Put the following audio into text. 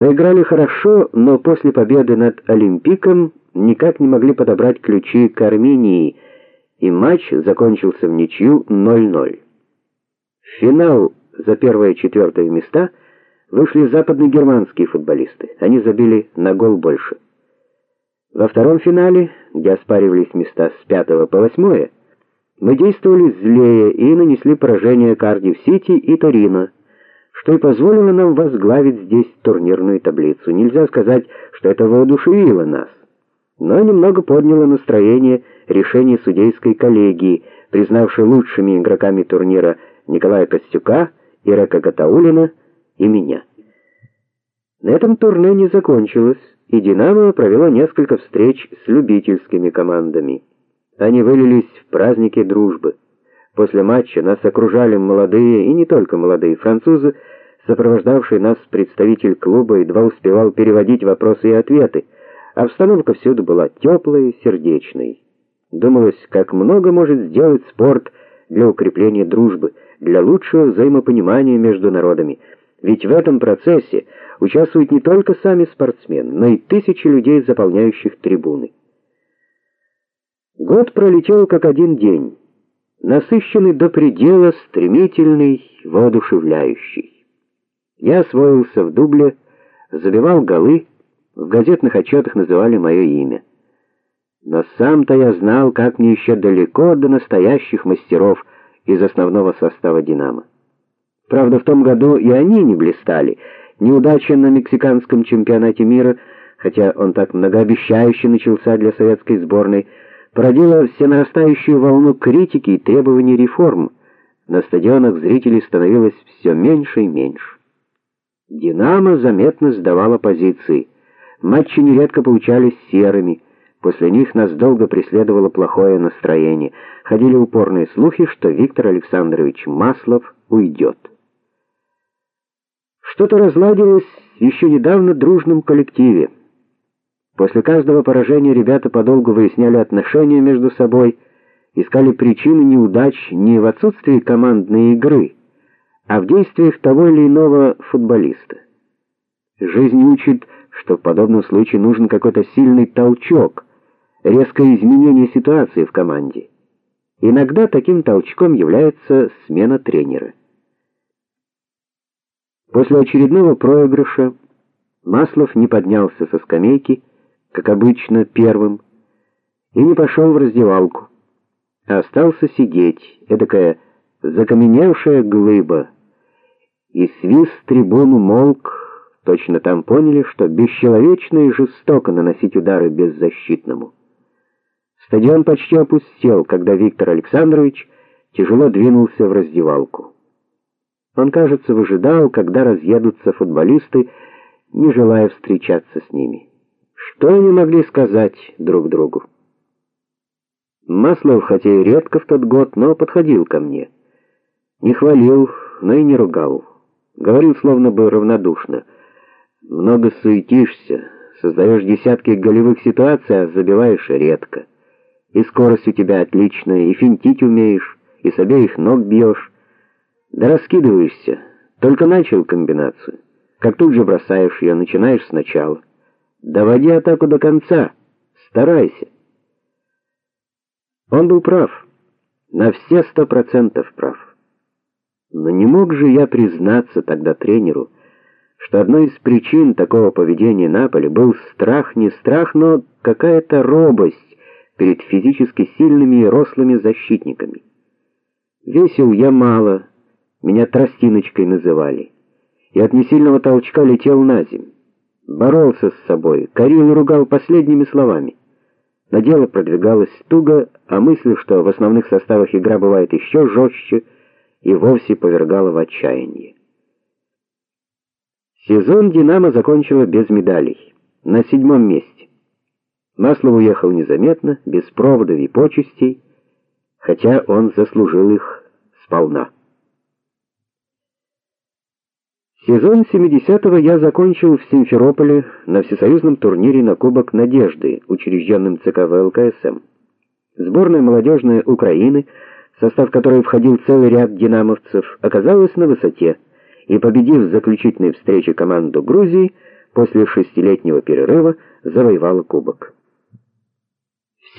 Играли хорошо, но после победы над Олимпиком никак не могли подобрать ключи к Армении, и матч закончился в ничью 0:0. В финал за первое и четвертое места вышли западногерманские футболисты. Они забили на гол больше. Во втором финале, где оспаривались места с пятого по восьмое, мы действовали злее и нанесли поражение Кардив-Сити и Торино что и позволило нам возглавить здесь турнирную таблицу. Нельзя сказать, что это воодушевило нас, но немного подняло настроение решение судейской коллегии, признавшей лучшими игроками турнира Николая Костюка, Ирека Гатаулина и меня. На этом турне не закончилось, и Динамо провело несколько встреч с любительскими командами. Они вылились в праздники дружбы. После матча нас окружали молодые и не только молодые французы, сопровождавший нас представитель клуба едва успевал переводить вопросы и ответы. Обстановка всюду была теплой сердечной. Думалось, как много может сделать спорт для укрепления дружбы, для лучшего взаимопонимания между народами. Ведь в этом процессе участвуют не только сами спортсмены, но и тысячи людей, заполняющих трибуны. Год пролетел как один день насыщенный до предела, стремительный, воодушевляющий. Я освоился в дубле, забивал голы, в газетных отчетах называли мое имя. Но сам-то я знал, как мне еще далеко до настоящих мастеров из основного состава Динамо. Правда, в том году и они не блистали. Неудача на мексиканском чемпионате мира, хотя он так многообещающе начался для советской сборной, породило всенарастающую волну критики и требований реформ. На стадионах зрителей становилось все меньше и меньше. Динамо заметно сдавало позиции. Матчи нередко получались серыми. После них нас долго преследовало плохое настроение. Ходили упорные слухи, что Виктор Александрович Маслов уйдет. Что-то разладилось еще недавно в дружном коллективе. После каждого поражения ребята подолгу выясняли отношения между собой, искали причины неудач не в отсутствии командной игры, а в действиях того или иного футболиста. Жизнь учит, что в подобном случае нужен какой-то сильный толчок, резкое изменение ситуации в команде. Иногда таким толчком является смена тренера. После очередного проигрыша Маслов не поднялся со скамейки, как обычно, первым, и не пошел в раздевалку, а остался сидеть, эдакая закаменевшая глыба. И свист трибуну молк, точно там поняли, что бесчеловечно и жестоко наносить удары беззащитному. Стадион почти опустел, когда Виктор Александрович тяжело двинулся в раздевалку. Он, кажется, выжидал, когда разъедутся футболисты, не желая встречаться с ними. Что они могли сказать друг другу? Маслов, хотя и редко в тот год, но подходил ко мне. Не хвалил, но и не ругал. Говорил словно бы равнодушно. Много суетишься, создаешь десятки голевых ситуаций, а забиваешь редко. И скорость у тебя отличная, и финтить умеешь, и с обеих ног бьешь. Да раскидываешься. Только начал комбинацию. Как тут же бросаешь ее, начинаешь сначала. Доводи атаку до конца. Старайся. Он был прав. На все сто процентов прав. Но не мог же я признаться тогда тренеру, что одной из причин такого поведения Наполи был страх, не страх, но какая-то робость перед физически сильными и рослыми защитниками. Весил я мало, меня тростиночкой называли, и от несильного толчка летел на землю боролся с собой, корил и ругал последними словами. На дело продвигалось туго, а мысль, что в основных составах игра бывает еще жестче, и вовсе повергала в отчаяние. Сезон Динамо закончила без медалей, на седьмом месте. Маслов уехал незаметно, без проводов и почестей, хотя он заслужил их сполна. Сезон 70-го я закончил в Симферополе на всесоюзном турнире на Кубок Надежды, учрежденным ЦК ВЛКСМ. Сборная молодежная Украины, в состав которой входил целый ряд динамовцев, оказалась на высоте и, победив в заключительной встрече команду Грузии, после шестилетнего перерыва завоевала кубок.